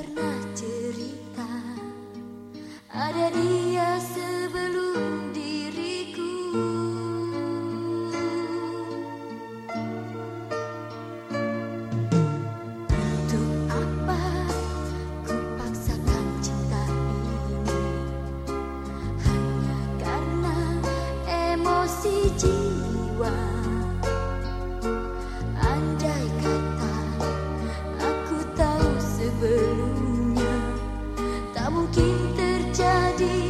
gobernar. Tahu